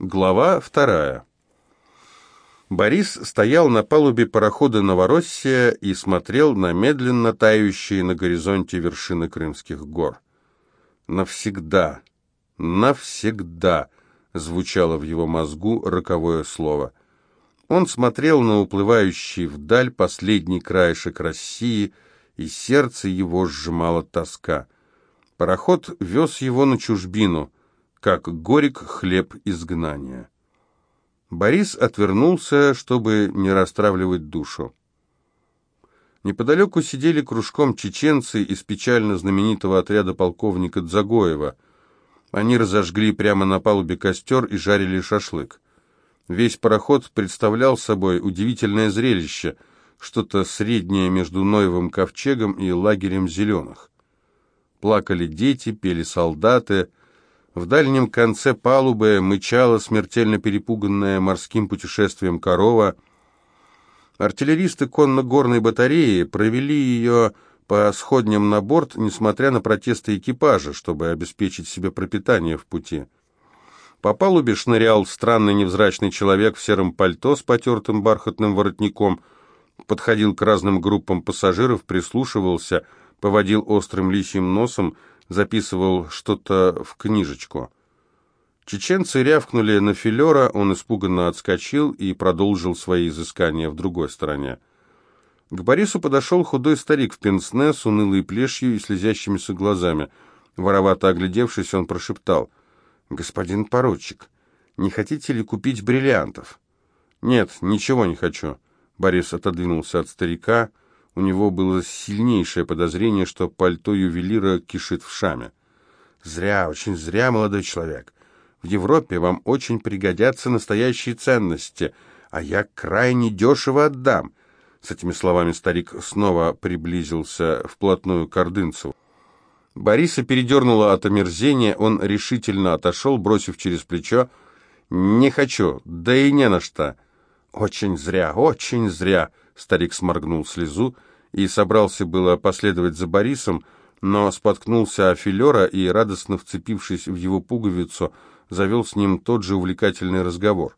Глава вторая. Борис стоял на палубе парохода «Новороссия» и смотрел на медленно тающие на горизонте вершины Крымских гор. «Навсегда, навсегда!» — звучало в его мозгу роковое слово. Он смотрел на уплывающий вдаль последний краешек России, и сердце его сжимала тоска. Пароход вез его на чужбину — как горек хлеб изгнания. Борис отвернулся, чтобы не расстравливать душу. Неподалеку сидели кружком чеченцы из печально знаменитого отряда полковника Дзагоева. Они разожгли прямо на палубе костер и жарили шашлык. Весь пароход представлял собой удивительное зрелище, что-то среднее между Ноевым ковчегом и лагерем зеленых. Плакали дети, пели солдаты, в дальнем конце палубы мычала смертельно перепуганная морским путешествием корова. Артиллеристы конно-горной батареи провели ее по сходням на борт, несмотря на протесты экипажа, чтобы обеспечить себе пропитание в пути. По палубе шнырял странный невзрачный человек в сером пальто с потертым бархатным воротником, подходил к разным группам пассажиров, прислушивался, поводил острым лисьим носом, записывал что-то в книжечку. Чеченцы рявкнули на филера, он испуганно отскочил и продолжил свои изыскания в другой стороне. К Борису подошел худой старик в пенсне с унылой плешью и слезящимися глазами. Воровато оглядевшись, он прошептал. «Господин поручик, не хотите ли купить бриллиантов?» «Нет, ничего не хочу». Борис отодвинулся от старика, — у него было сильнейшее подозрение, что пальто ювелира кишит в шаме. «Зря, очень зря, молодой человек. В Европе вам очень пригодятся настоящие ценности, а я крайне дешево отдам». С этими словами старик снова приблизился вплотную к Ордынцеву. Бориса передернуло от омерзения, он решительно отошел, бросив через плечо «Не хочу, да и не на что». «Очень зря, очень зря», — старик сморгнул слезу, — и собрался было последовать за Борисом, но споткнулся о филера и, радостно вцепившись в его пуговицу, завел с ним тот же увлекательный разговор.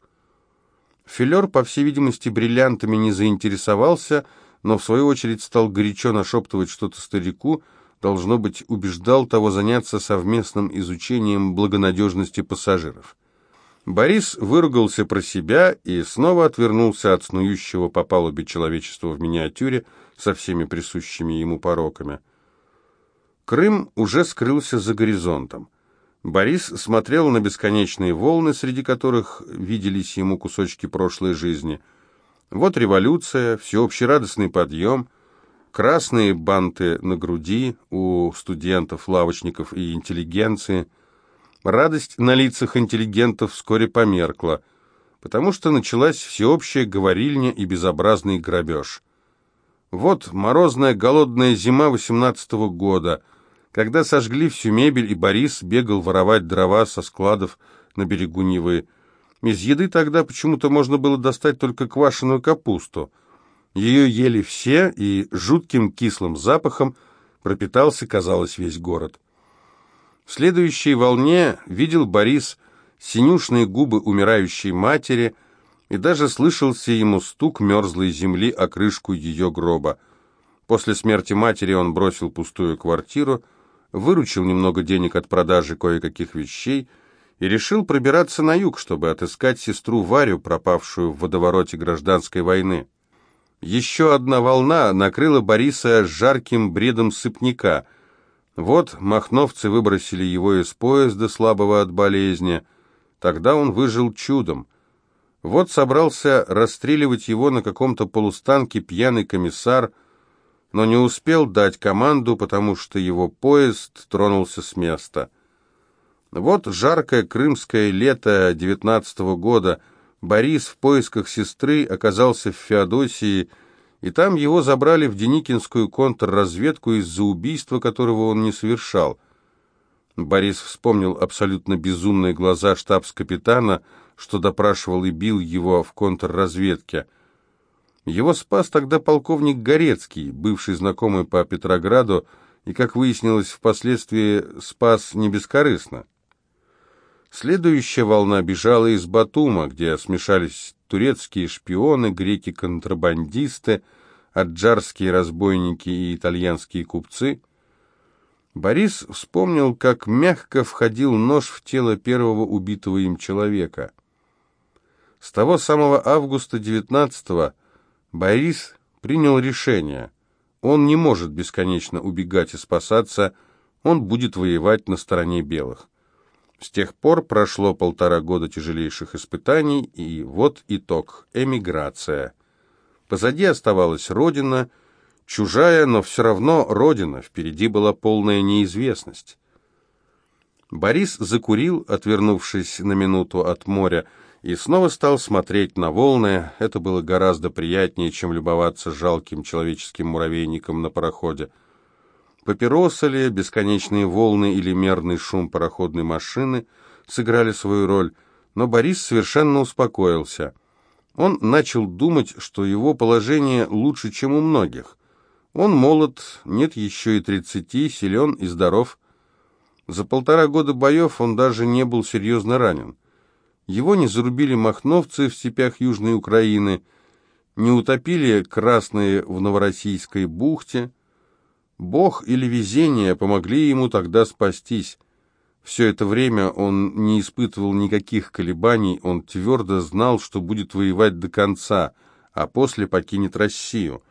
Филер, по всей видимости, бриллиантами не заинтересовался, но в свою очередь стал горячо нашептывать что-то старику, должно быть, убеждал того заняться совместным изучением благонадежности пассажиров. Борис выругался про себя и снова отвернулся от снующего по палубе человечества в миниатюре со всеми присущими ему пороками. Крым уже скрылся за горизонтом. Борис смотрел на бесконечные волны, среди которых виделись ему кусочки прошлой жизни. Вот революция, всеобщий радостный подъем, красные банты на груди у студентов, лавочников и интеллигенции – Радость на лицах интеллигентов вскоре померкла, потому что началась всеобщая говорильня и безобразный грабеж. Вот морозная голодная зима восемнадцатого года, когда сожгли всю мебель, и Борис бегал воровать дрова со складов на берегу Невы. Из еды тогда почему-то можно было достать только квашеную капусту. Ее ели все, и жутким кислым запахом пропитался, казалось, весь город. В следующей волне видел Борис синюшные губы умирающей матери и даже слышался ему стук мерзлой земли о крышку ее гроба. После смерти матери он бросил пустую квартиру, выручил немного денег от продажи кое-каких вещей и решил пробираться на юг, чтобы отыскать сестру Варю, пропавшую в водовороте гражданской войны. Еще одна волна накрыла Бориса жарким бредом сыпняка – вот махновцы выбросили его из поезда, слабого от болезни. Тогда он выжил чудом. Вот собрался расстреливать его на каком-то полустанке пьяный комиссар, но не успел дать команду, потому что его поезд тронулся с места. Вот жаркое крымское лето девятнадцатого года. Борис в поисках сестры оказался в Феодосии, и там его забрали в Деникинскую контрразведку из-за убийства, которого он не совершал. Борис вспомнил абсолютно безумные глаза штабс-капитана, что допрашивал и бил его в контрразведке. Его спас тогда полковник Горецкий, бывший знакомый по Петрограду, и, как выяснилось, впоследствии спас не бескорыстно. Следующая волна бежала из Батума, где смешались турецкие шпионы, греки-контрабандисты, аджарские разбойники и итальянские купцы. Борис вспомнил, как мягко входил нож в тело первого убитого им человека. С того самого августа 19-го Борис принял решение. Он не может бесконечно убегать и спасаться, он будет воевать на стороне белых. С тех пор прошло полтора года тяжелейших испытаний, и вот итог – эмиграция. Позади оставалась родина, чужая, но все равно родина, впереди была полная неизвестность. Борис закурил, отвернувшись на минуту от моря, и снова стал смотреть на волны. Это было гораздо приятнее, чем любоваться жалким человеческим муравейником на пароходе. Папиросы ли, бесконечные волны или мерный шум пароходной машины сыграли свою роль, но Борис совершенно успокоился. Он начал думать, что его положение лучше, чем у многих. Он молод, нет еще и тридцати, силен и здоров. За полтора года боев он даже не был серьезно ранен. Его не зарубили махновцы в степях Южной Украины, не утопили красные в Новороссийской бухте, Бог или везение помогли ему тогда спастись. Все это время он не испытывал никаких колебаний, он твердо знал, что будет воевать до конца, а после покинет Россию.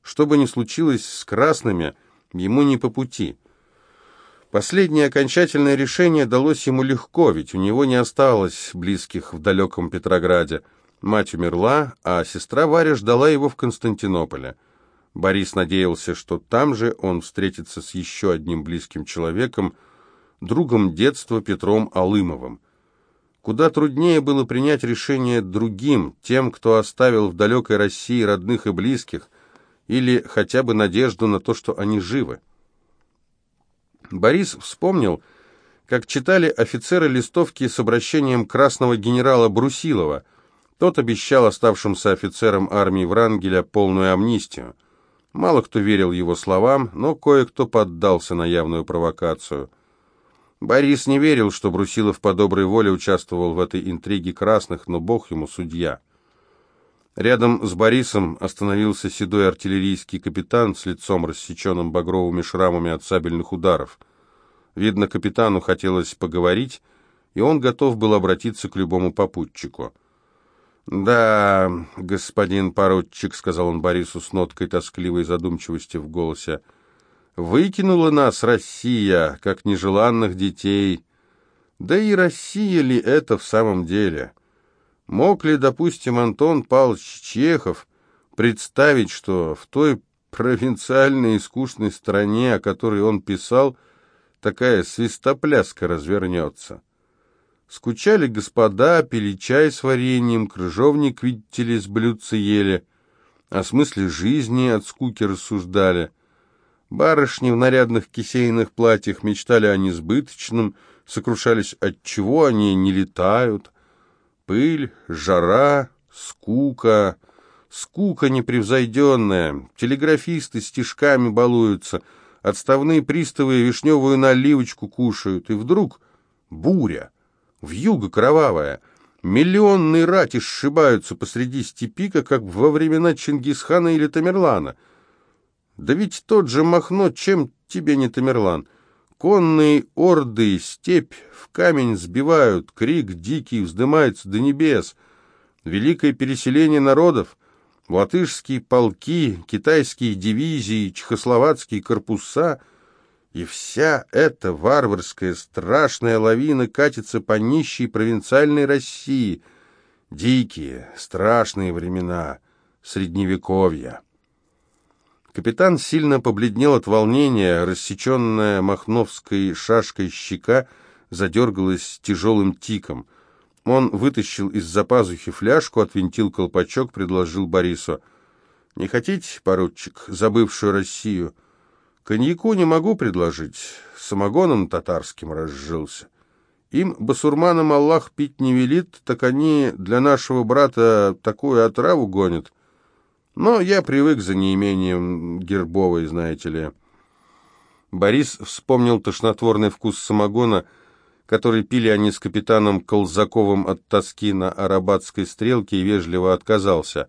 Что бы ни случилось с красными, ему не по пути. Последнее окончательное решение далось ему легко, ведь у него не осталось близких в далеком Петрограде. Мать умерла, а сестра Варя ждала его в Константинополе. Борис надеялся, что там же он встретится с еще одним близким человеком, другом детства Петром Алымовым. Куда труднее было принять решение другим, тем, кто оставил в далекой России родных и близких, или хотя бы надежду на то, что они живы. Борис вспомнил, как читали офицеры листовки с обращением красного генерала Брусилова. Тот обещал оставшимся офицерам армии Врангеля полную амнистию. Мало кто верил его словам, но кое-кто поддался на явную провокацию. Борис не верил, что Брусилов по доброй воле участвовал в этой интриге красных, но бог ему судья. Рядом с Борисом остановился седой артиллерийский капитан с лицом рассеченным багровыми шрамами от сабельных ударов. Видно, капитану хотелось поговорить, и он готов был обратиться к любому попутчику. «Да, господин поручик», — сказал он Борису с ноткой тоскливой задумчивости в голосе, — «выкинула нас Россия, как нежеланных детей. Да и Россия ли это в самом деле? Мог ли, допустим, Антон Павлович Чехов представить, что в той провинциальной и скучной стране, о которой он писал, такая свистопляска развернется?» Скучали господа, пили чай с вареньем, крыжовник, видите ли, с блюдца ели. О смысле жизни от скуки рассуждали. Барышни в нарядных кисейных платьях мечтали о несбыточном, сокрушались, от чего они не летают. Пыль, жара, скука, скука непревзойденная. Телеграфисты стишками балуются, отставные приставы вишневую наливочку кушают, и вдруг буря. Вьюга кровавая. Миллионные рати сшибаются посреди степи, как во времена Чингисхана или Тамерлана. Да ведь тот же Махно, чем тебе не Тамерлан? Конные орды степь в камень сбивают, крик дикий вздымается до небес. Великое переселение народов, латышские полки, китайские дивизии, чехословацкие корпуса — и вся эта варварская, страшная лавина катится по нищей провинциальной России. Дикие, страшные времена, средневековья. Капитан сильно побледнел от волнения, рассеченная махновской шашкой щека задергалась тяжелым тиком. Он вытащил из-за пазухи фляжку, отвинтил колпачок, предложил Борису. «Не хотите, поручик, забывшую Россию?» Коньяку не могу предложить, самогоном татарским разжился. Им, басурманам, Аллах пить не велит, так они для нашего брата такую отраву гонят. Но я привык за неимением гербовой, знаете ли. Борис вспомнил тошнотворный вкус самогона, который пили они с капитаном Колзаковым от тоски на арабатской стрелке, и вежливо отказался.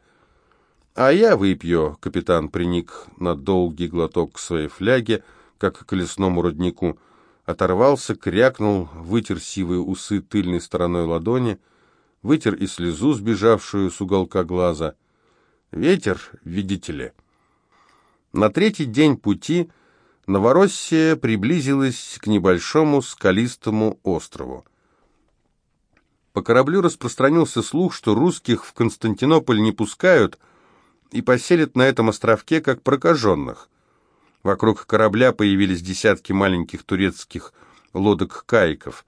«А я выпью», — капитан приник на долгий глоток к своей фляге, как к лесному роднику, оторвался, крякнул, вытер сивые усы тыльной стороной ладони, вытер и слезу, сбежавшую с уголка глаза. «Ветер, видите ли». На третий день пути Новороссия приблизилась к небольшому скалистому острову. По кораблю распространился слух, что русских в Константинополь не пускают и поселят на этом островке как прокаженных. Вокруг корабля появились десятки маленьких турецких лодок-кайков.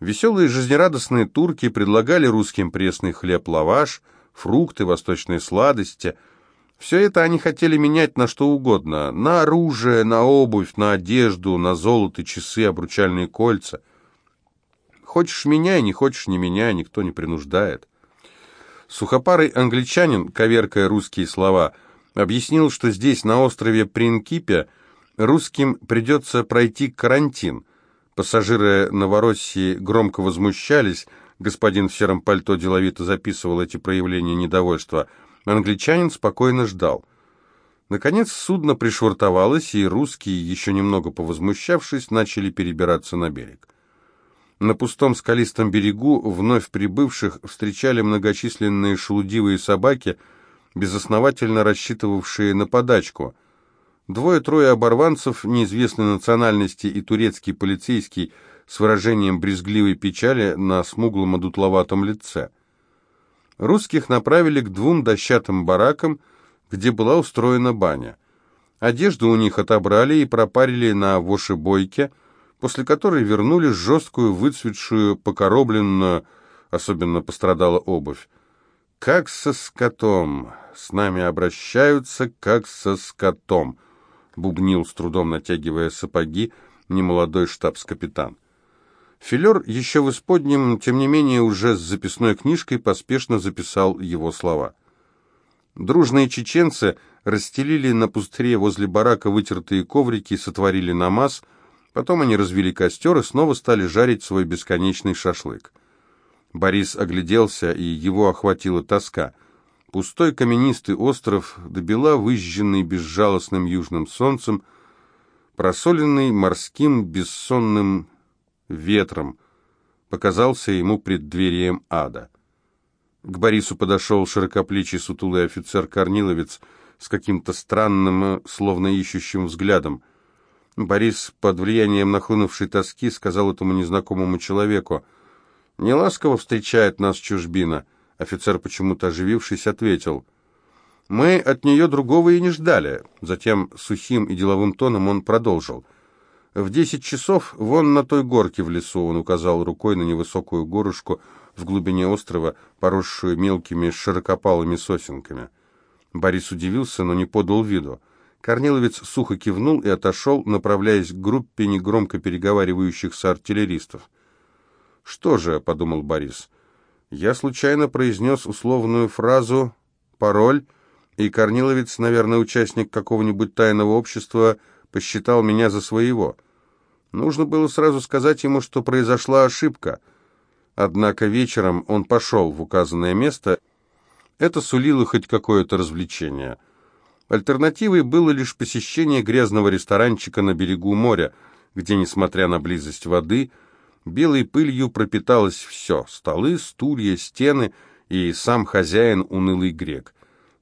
Веселые жизнерадостные турки предлагали русским пресный хлеб-лаваш, фрукты, восточные сладости – все это они хотели менять на что угодно. На оружие, на обувь, на одежду, на золото, часы, обручальные кольца. Хочешь – меняй, не хочешь – не меняй, никто не принуждает. Сухопарый англичанин, коверкая русские слова, объяснил, что здесь, на острове Принкипе, русским придется пройти карантин. Пассажиры Новороссии громко возмущались, господин в сером пальто деловито записывал эти проявления недовольства – Англичанин спокойно ждал. Наконец судно пришвартовалось, и русские, еще немного повозмущавшись, начали перебираться на берег. На пустом скалистом берегу вновь прибывших встречали многочисленные шелудивые собаки, безосновательно рассчитывавшие на подачку. Двое-трое оборванцев неизвестной национальности и турецкий полицейский с выражением брезгливой печали на смуглом одутловатом лице – Русских направили к двум дощатым баракам, где была устроена баня. Одежду у них отобрали и пропарили на вошебойке, после которой вернули жесткую, выцветшую, покоробленную, особенно пострадала обувь. «Как со скотом! С нами обращаются, как со скотом!» — бубнил, с трудом натягивая сапоги, немолодой штабс-капитан. Филер еще в исподнем, тем не менее, уже с записной книжкой поспешно записал его слова. Дружные чеченцы расстелили на пустыре возле барака вытертые коврики, сотворили намаз, потом они развели костер и снова стали жарить свой бесконечный шашлык. Борис огляделся, и его охватила тоска. Пустой каменистый остров, добела выжженный безжалостным южным солнцем, просоленный морским бессонным ветром, показался ему преддверием ада. К Борису подошел широкоплечий сутулый офицер-корниловец с каким-то странным, словно ищущим взглядом. Борис под влиянием нахлынувшей тоски сказал этому незнакомому человеку, «Неласково встречает нас чужбина». Офицер, почему-то оживившись, ответил, «Мы от нее другого и не ждали». Затем сухим и деловым тоном он продолжил, в десять часов вон на той горке в лесу, он указал рукой на невысокую горушку в глубине острова, поросшую мелкими широкопалыми сосенками. Борис удивился, но не подал виду. Корниловец сухо кивнул и отошел, направляясь к группе негромко переговаривающихся артиллеристов. «Что же», — подумал Борис, — «я случайно произнес условную фразу «пароль», и Корниловец, наверное, участник какого-нибудь тайного общества, посчитал меня за своего». Нужно было сразу сказать ему, что произошла ошибка. Однако вечером он пошел в указанное место. Это сулило хоть какое-то развлечение. Альтернативой было лишь посещение грязного ресторанчика на берегу моря, где, несмотря на близость воды, белой пылью пропиталось все — столы, стулья, стены и сам хозяин унылый грек.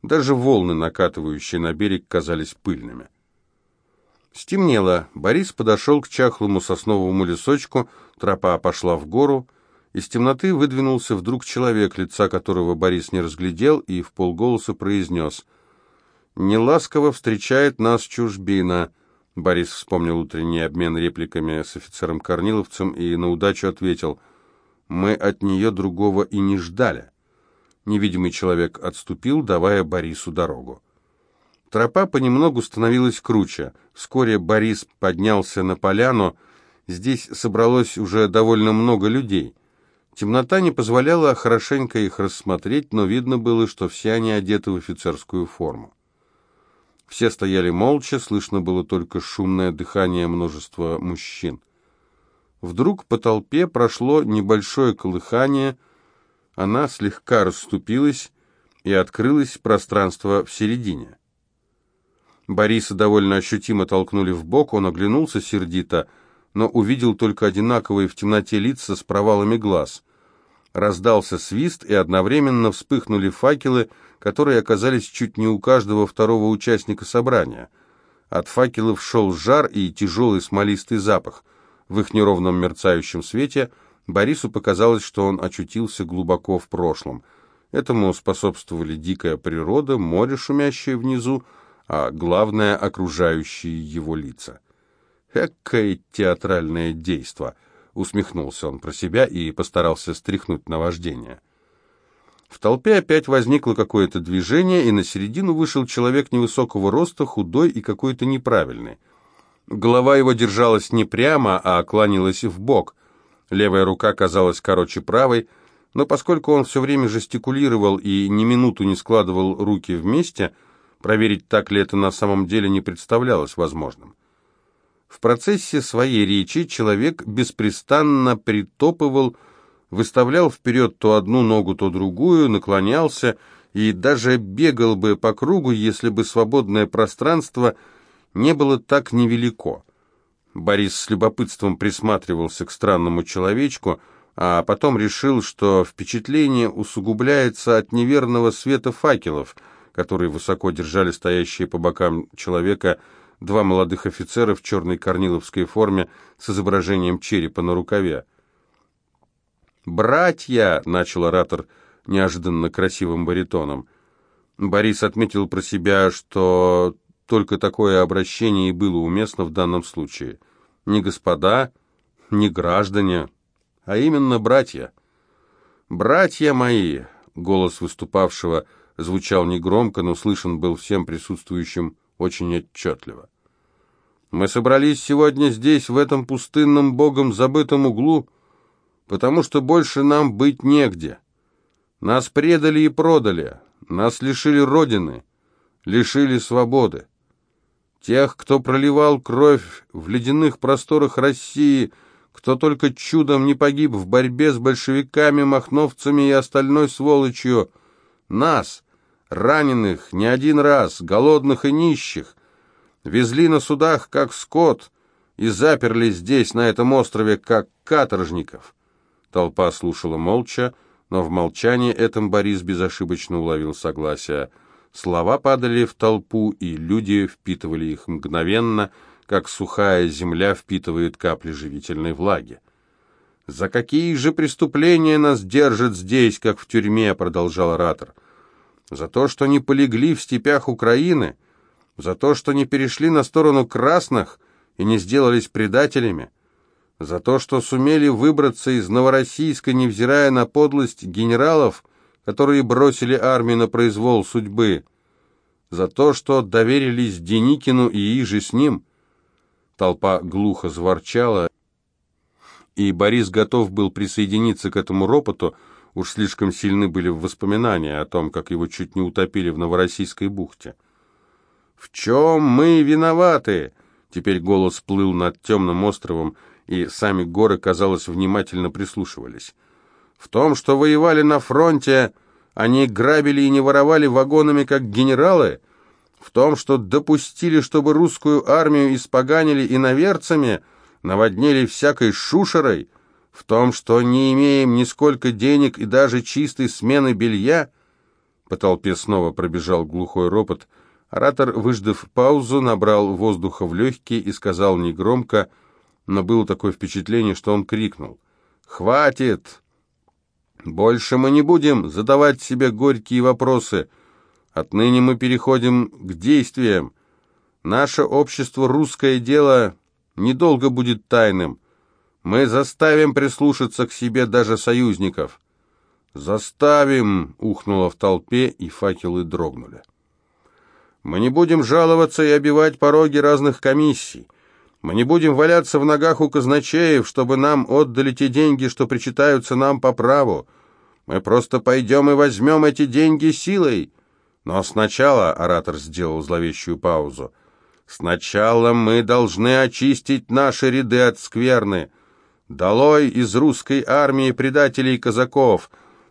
Даже волны, накатывающие на берег, казались пыльными. Стемнело. Борис подошел к чахлому сосновому лесочку, тропа пошла в гору. Из темноты выдвинулся вдруг человек, лица которого Борис не разглядел, и в полголоса произнес «Неласково встречает нас чужбина». Борис вспомнил утренний обмен репликами с офицером Корниловцем и на удачу ответил «Мы от нее другого и не ждали». Невидимый человек отступил, давая Борису дорогу. Тропа понемногу становилась круче. Вскоре Борис поднялся на поляну. Здесь собралось уже довольно много людей. Темнота не позволяла хорошенько их рассмотреть, но видно было, что все они одеты в офицерскую форму. Все стояли молча, слышно было только шумное дыхание множества мужчин. Вдруг по толпе прошло небольшое колыхание, она слегка расступилась, и открылось пространство в середине. Бориса довольно ощутимо толкнули в бок, он оглянулся сердито, но увидел только одинаковые в темноте лица с провалами глаз. Раздался свист, и одновременно вспыхнули факелы, которые оказались чуть не у каждого второго участника собрания. От факелов шел жар и тяжелый смолистый запах. В их неровном мерцающем свете Борису показалось, что он очутился глубоко в прошлом. Этому способствовали дикая природа, море, шумящее внизу, а главное — окружающие его лица. «Экое театральное действо!» — усмехнулся он про себя и постарался стряхнуть наваждение. В толпе опять возникло какое-то движение, и на середину вышел человек невысокого роста, худой и какой-то неправильный. Голова его держалась не прямо, а кланялась в бок. Левая рука казалась короче правой, но поскольку он все время жестикулировал и ни минуту не складывал руки вместе, проверить, так ли это на самом деле, не представлялось возможным. В процессе своей речи человек беспрестанно притопывал, выставлял вперед то одну ногу, то другую, наклонялся и даже бегал бы по кругу, если бы свободное пространство не было так невелико. Борис с любопытством присматривался к странному человечку, а потом решил, что впечатление усугубляется от неверного света факелов, которые высоко держали стоящие по бокам человека два молодых офицера в черной корниловской форме с изображением черепа на рукаве. «Братья!» — начал оратор неожиданно красивым баритоном. Борис отметил про себя, что только такое обращение и было уместно в данном случае. Не господа, не граждане, а именно братья. «Братья мои!» — голос выступавшего звучал негромко, но слышен был всем присутствующим очень отчетливо. «Мы собрались сегодня здесь, в этом пустынном богом забытом углу, — потому что больше нам быть негде. Нас предали и продали, нас лишили родины, лишили свободы. Тех, кто проливал кровь в ледяных просторах России, кто только чудом не погиб в борьбе с большевиками, махновцами и остальной сволочью, нас, раненых не один раз, голодных и нищих, везли на судах, как скот, и заперли здесь, на этом острове, как каторжников. Толпа слушала молча, но в молчании этом Борис безошибочно уловил согласие. Слова падали в толпу, и люди впитывали их мгновенно, как сухая земля впитывает капли живительной влаги. «За какие же преступления нас держат здесь, как в тюрьме?» — продолжал оратор. «За то, что не полегли в степях Украины? За то, что не перешли на сторону красных и не сделались предателями?» за то, что сумели выбраться из Новороссийска, невзирая на подлость генералов, которые бросили армию на произвол судьбы, за то, что доверились Деникину и иже с ним. Толпа глухо зворчала, и Борис готов был присоединиться к этому ропоту, уж слишком сильны были воспоминания о том, как его чуть не утопили в Новороссийской бухте. «В чем мы виноваты?» Теперь голос плыл над темным островом, и сами горы, казалось, внимательно прислушивались. В том, что воевали на фронте, они грабили и не воровали вагонами, как генералы, в том, что допустили, чтобы русскую армию испоганили иноверцами, наводнили всякой шушерой, в том, что не имеем нисколько денег и даже чистой смены белья, по толпе снова пробежал глухой ропот. Оратор, выждав паузу, набрал воздуха в легкие и сказал негромко — но было такое впечатление, что он крикнул. «Хватит! Больше мы не будем задавать себе горькие вопросы. Отныне мы переходим к действиям. Наше общество «Русское дело» недолго будет тайным. Мы заставим прислушаться к себе даже союзников». «Заставим!» — ухнуло в толпе, и факелы дрогнули. «Мы не будем жаловаться и обивать пороги разных комиссий. Мы не будем валяться в ногах у казначеев, чтобы нам отдали те деньги, что причитаются нам по праву. Мы просто пойдем и возьмем эти деньги силой. Но сначала, — оратор сделал зловещую паузу, — сначала мы должны очистить наши ряды от скверны. Долой из русской армии предателей казаков,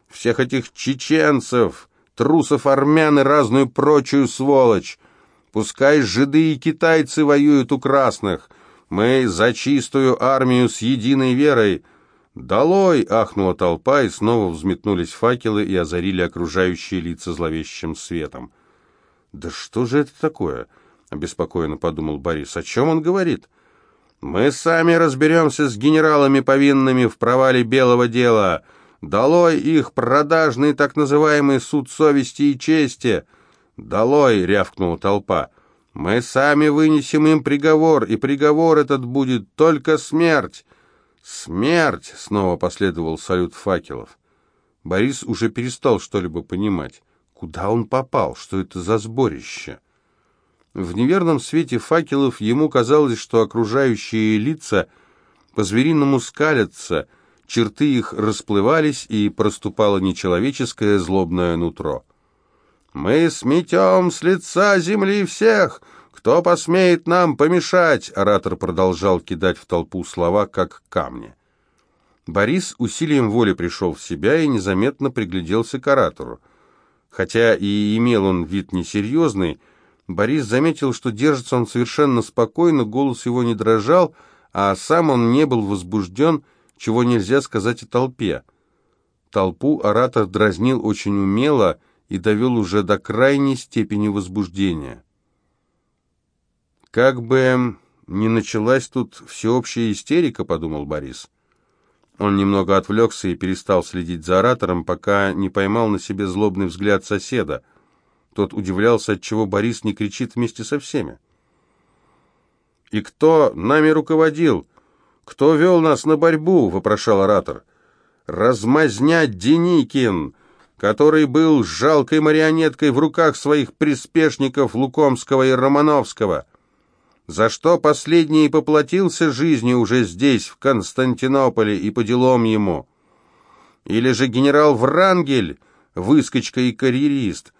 всех этих чеченцев, трусов армян и разную прочую сволочь. Пускай жиды и китайцы воюют у красных. Мы за чистую армию с единой верой. «Долой!» — ахнула толпа, и снова взметнулись факелы и озарили окружающие лица зловещим светом. «Да что же это такое?» — обеспокоенно подумал Борис. «О чем он говорит?» «Мы сами разберемся с генералами, повинными в провале белого дела. Долой их продажный так называемый суд совести и чести!» «Долой!» — рявкнула толпа. «Мы сами вынесем им приговор, и приговор этот будет только смерть!» «Смерть!» — снова последовал салют факелов. Борис уже перестал что-либо понимать. Куда он попал? Что это за сборище? В неверном свете факелов ему казалось, что окружающие лица по-звериному скалятся, черты их расплывались, и проступало нечеловеческое злобное нутро. «Мы сметем с лица земли всех, кто посмеет нам помешать!» Оратор продолжал кидать в толпу слова, как камни. Борис усилием воли пришел в себя и незаметно пригляделся к оратору. Хотя и имел он вид несерьезный, Борис заметил, что держится он совершенно спокойно, голос его не дрожал, а сам он не был возбужден, чего нельзя сказать о толпе. Толпу оратор дразнил очень умело и довел уже до крайней степени возбуждения. «Как бы не началась тут всеобщая истерика», — подумал Борис. Он немного отвлекся и перестал следить за оратором, пока не поймал на себе злобный взгляд соседа. Тот удивлялся, отчего Борис не кричит вместе со всеми. «И кто нами руководил? Кто вел нас на борьбу?» — вопрошал оратор. «Размазня Деникин!» который был жалкой марионеткой в руках своих приспешников Лукомского и Романовского, за что последний поплатился жизнью уже здесь, в Константинополе, и по делам ему. Или же генерал Врангель, выскочка и карьерист,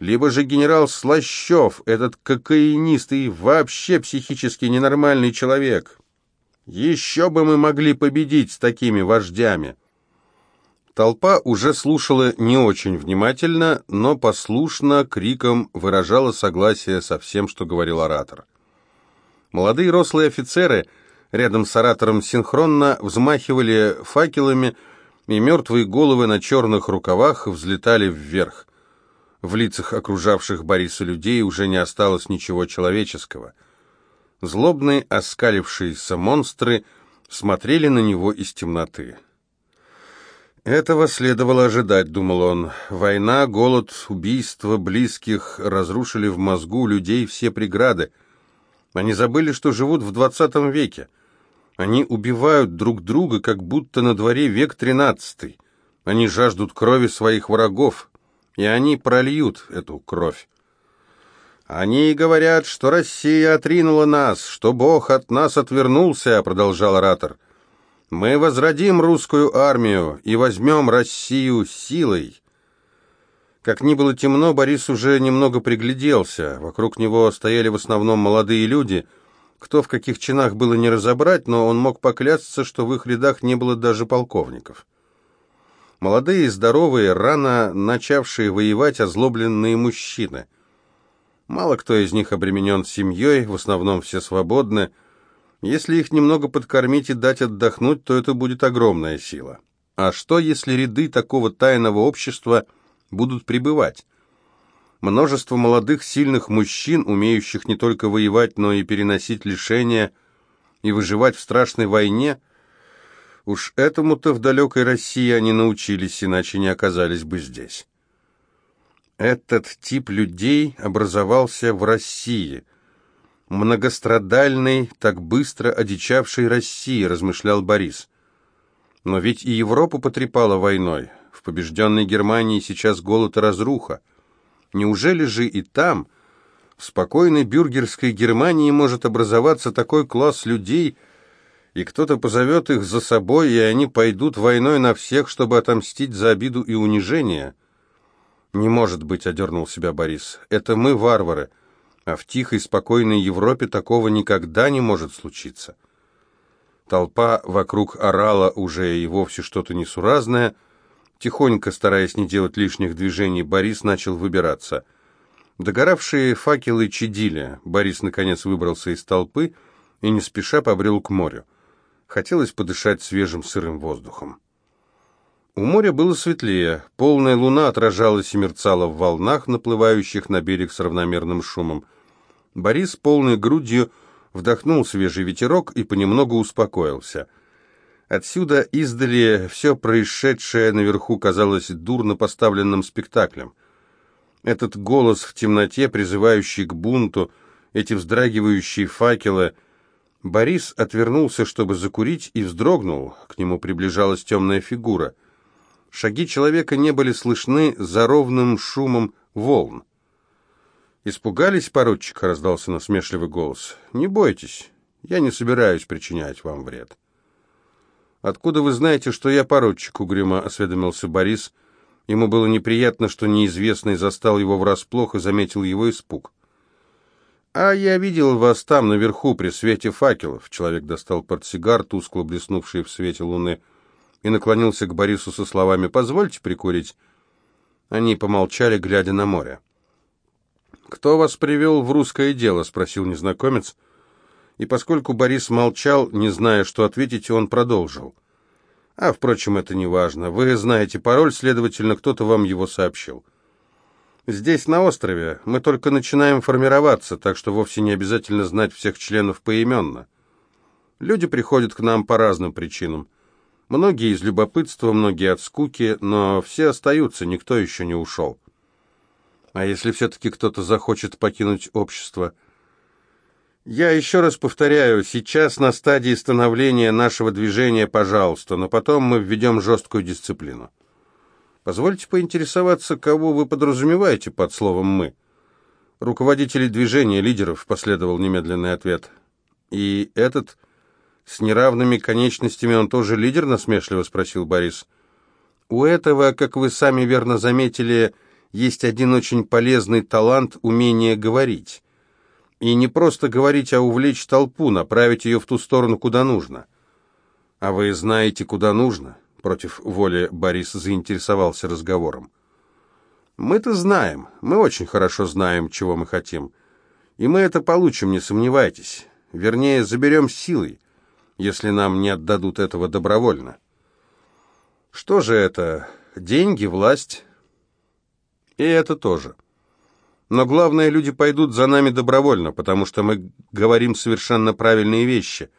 либо же генерал Слащев, этот кокаинист и вообще психически ненормальный человек. Еще бы мы могли победить с такими вождями. Толпа уже слушала не очень внимательно, но послушно криком выражала согласие со всем, что говорил оратор. Молодые рослые офицеры рядом с оратором синхронно взмахивали факелами, и мертвые головы на черных рукавах взлетали вверх. В лицах окружавших Бориса людей уже не осталось ничего человеческого. Злобные, оскалившиеся монстры смотрели на него из темноты. Этого следовало ожидать, думал он. Война, голод, убийство близких разрушили в мозгу людей все преграды. Они забыли, что живут в двадцатом веке. Они убивают друг друга, как будто на дворе век тринадцатый. Они жаждут крови своих врагов, и они прольют эту кровь. «Они говорят, что Россия отринула нас, что Бог от нас отвернулся», — продолжал оратор. «Мы возродим русскую армию и возьмем Россию силой». Как ни было темно, Борис уже немного пригляделся. Вокруг него стояли в основном молодые люди. Кто в каких чинах было не разобрать, но он мог поклясться, что в их рядах не было даже полковников. Молодые, здоровые, рано начавшие воевать озлобленные мужчины. Мало кто из них обременен семьей, в основном все свободны. Если их немного подкормить и дать отдохнуть, то это будет огромная сила. А что, если ряды такого тайного общества – будут прибывать. Множество молодых сильных мужчин, умеющих не только воевать, но и переносить лишения и выживать в страшной войне, уж этому-то в далекой России они научились, иначе не оказались бы здесь. Этот тип людей образовался в России, многострадальной, так быстро одичавшей России, размышлял Борис. Но ведь и Европу потрепала войной. В побежденной Германии сейчас голод и разруха. Неужели же и там, в спокойной бюргерской Германии, может образоваться такой класс людей, и кто-то позовет их за собой, и они пойдут войной на всех, чтобы отомстить за обиду и унижение? «Не может быть», — одернул себя Борис, — «это мы варвары, а в тихой, спокойной Европе такого никогда не может случиться». Толпа вокруг орала уже и вовсе что-то несуразное. Тихонько, стараясь не делать лишних движений, Борис начал выбираться. Догоравшие факелы чадили. Борис, наконец, выбрался из толпы и не спеша побрел к морю. Хотелось подышать свежим сырым воздухом. У моря было светлее, полная луна отражалась и мерцала в волнах, наплывающих на берег с равномерным шумом. Борис полной грудью вдохнул свежий ветерок и понемногу успокоился. Отсюда издали все происшедшее наверху казалось дурно поставленным спектаклем. Этот голос в темноте, призывающий к бунту, эти вздрагивающие факелы. Борис отвернулся, чтобы закурить, и вздрогнул. К нему приближалась темная фигура. Шаги человека не были слышны за ровным шумом волн. «Испугались, поручик?» — раздался насмешливый голос. «Не бойтесь, я не собираюсь причинять вам вред». «Откуда вы знаете, что я поручик?» — угрюмо осведомился Борис. Ему было неприятно, что неизвестный застал его врасплох и заметил его испуг. «А я видел вас там, наверху, при свете факелов». Человек достал портсигар, тускло блеснувший в свете луны, и наклонился к Борису со словами «Позвольте прикурить». Они помолчали, глядя на море. «Кто вас привел в русское дело?» — спросил незнакомец. И поскольку Борис молчал, не зная, что ответить, он продолжил. «А, впрочем, это не важно. Вы знаете пароль, следовательно, кто-то вам его сообщил. Здесь, на острове, мы только начинаем формироваться, так что вовсе не обязательно знать всех членов поименно. Люди приходят к нам по разным причинам. Многие из любопытства, многие от скуки, но все остаются, никто еще не ушел. А если все-таки кто-то захочет покинуть общество? Я еще раз повторяю, сейчас на стадии становления нашего движения, пожалуйста, но потом мы введем жесткую дисциплину. Позвольте поинтересоваться, кого вы подразумеваете под словом «мы». Руководители движения, лидеров, последовал немедленный ответ. И этот с неравными конечностями он тоже лидер, насмешливо спросил Борис. У этого, как вы сами верно заметили, есть один очень полезный талант – умение говорить. И не просто говорить, а увлечь толпу, направить ее в ту сторону, куда нужно. А вы знаете, куда нужно? Против воли Борис заинтересовался разговором. Мы-то знаем, мы очень хорошо знаем, чего мы хотим. И мы это получим, не сомневайтесь. Вернее, заберем силой, если нам не отдадут этого добровольно. Что же это? Деньги, власть, и это тоже. Но главное, люди пойдут за нами добровольно, потому что мы говорим совершенно правильные вещи.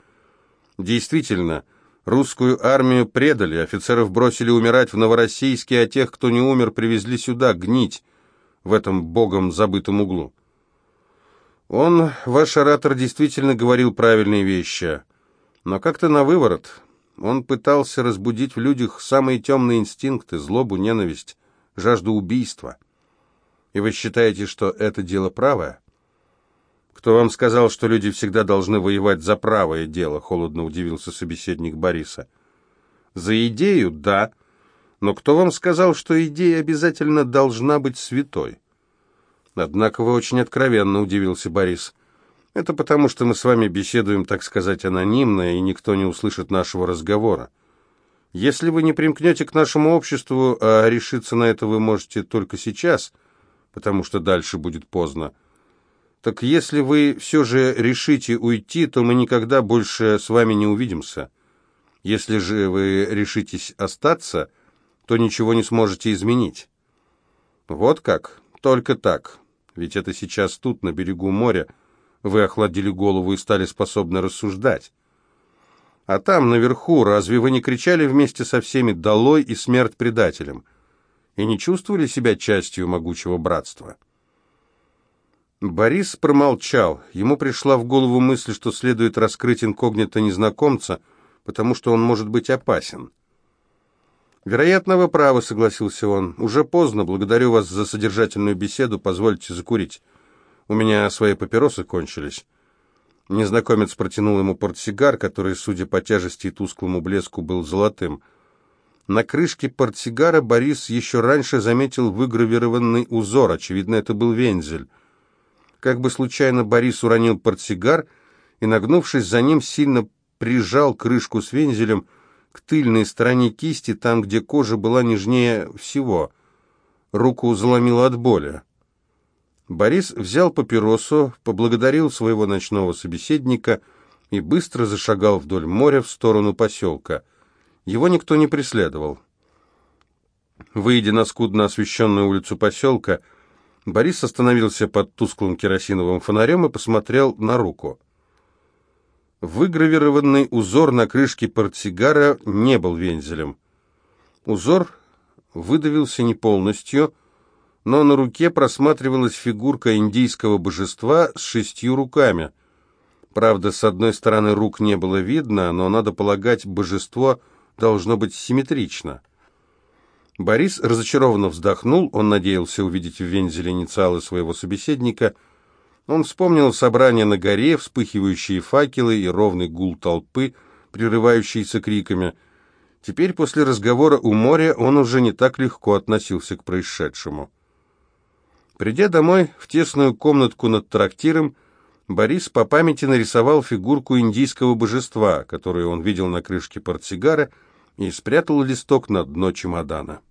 Действительно, русскую армию предали, офицеров бросили умирать в Новороссийске, а тех, кто не умер, привезли сюда, гнить в этом богом забытом углу. Он, ваш оратор, действительно говорил правильные вещи, но как-то на выворот. Он пытался разбудить в людях самые темные инстинкты, злобу, ненависть, жажду убийства. И вы считаете, что это дело правое? Кто вам сказал, что люди всегда должны воевать за правое дело? Холодно удивился собеседник Бориса. За идею, да. Но кто вам сказал, что идея обязательно должна быть святой? Однако вы очень откровенно удивился Борис. Это потому, что мы с вами беседуем, так сказать, анонимно, и никто не услышит нашего разговора. Если вы не примкнете к нашему обществу, а решиться на это вы можете только сейчас – потому что дальше будет поздно. Так если вы все же решите уйти, то мы никогда больше с вами не увидимся. Если же вы решитесь остаться, то ничего не сможете изменить. Вот как? Только так. Ведь это сейчас тут, на берегу моря, вы охладили голову и стали способны рассуждать. А там, наверху, разве вы не кричали вместе со всеми «Долой» и «Смерть предателям»? и не чувствовали себя частью могучего братства. Борис промолчал. Ему пришла в голову мысль, что следует раскрыть инкогнито незнакомца, потому что он может быть опасен. «Вероятно, вы правы», — согласился он. «Уже поздно. Благодарю вас за содержательную беседу. Позвольте закурить. У меня свои папиросы кончились». Незнакомец протянул ему портсигар, который, судя по тяжести и тусклому блеску, был золотым — на крышке портсигара Борис еще раньше заметил выгравированный узор, очевидно, это был вензель. Как бы случайно Борис уронил портсигар и, нагнувшись за ним, сильно прижал крышку с вензелем к тыльной стороне кисти, там, где кожа была нежнее всего. Руку заломило от боли. Борис взял папиросу, поблагодарил своего ночного собеседника и быстро зашагал вдоль моря в сторону поселка. Его никто не преследовал. Выйдя на скудно освещенную улицу поселка, Борис остановился под тусклым керосиновым фонарем и посмотрел на руку. Выгравированный узор на крышке портсигара не был вензелем. Узор выдавился не полностью, но на руке просматривалась фигурка индийского божества с шестью руками. Правда, с одной стороны рук не было видно, но, надо полагать, божество должно быть симметрично. Борис разочарованно вздохнул, он надеялся увидеть в вензеле инициалы своего собеседника. Он вспомнил собрание на горе, вспыхивающие факелы и ровный гул толпы, прерывающийся криками. Теперь, после разговора у моря, он уже не так легко относился к происшедшему. Придя домой в тесную комнатку над трактиром, Борис по памяти нарисовал фигурку индийского божества, которую он видел на крышке портсигара, и спрятал листок на дно чемодана.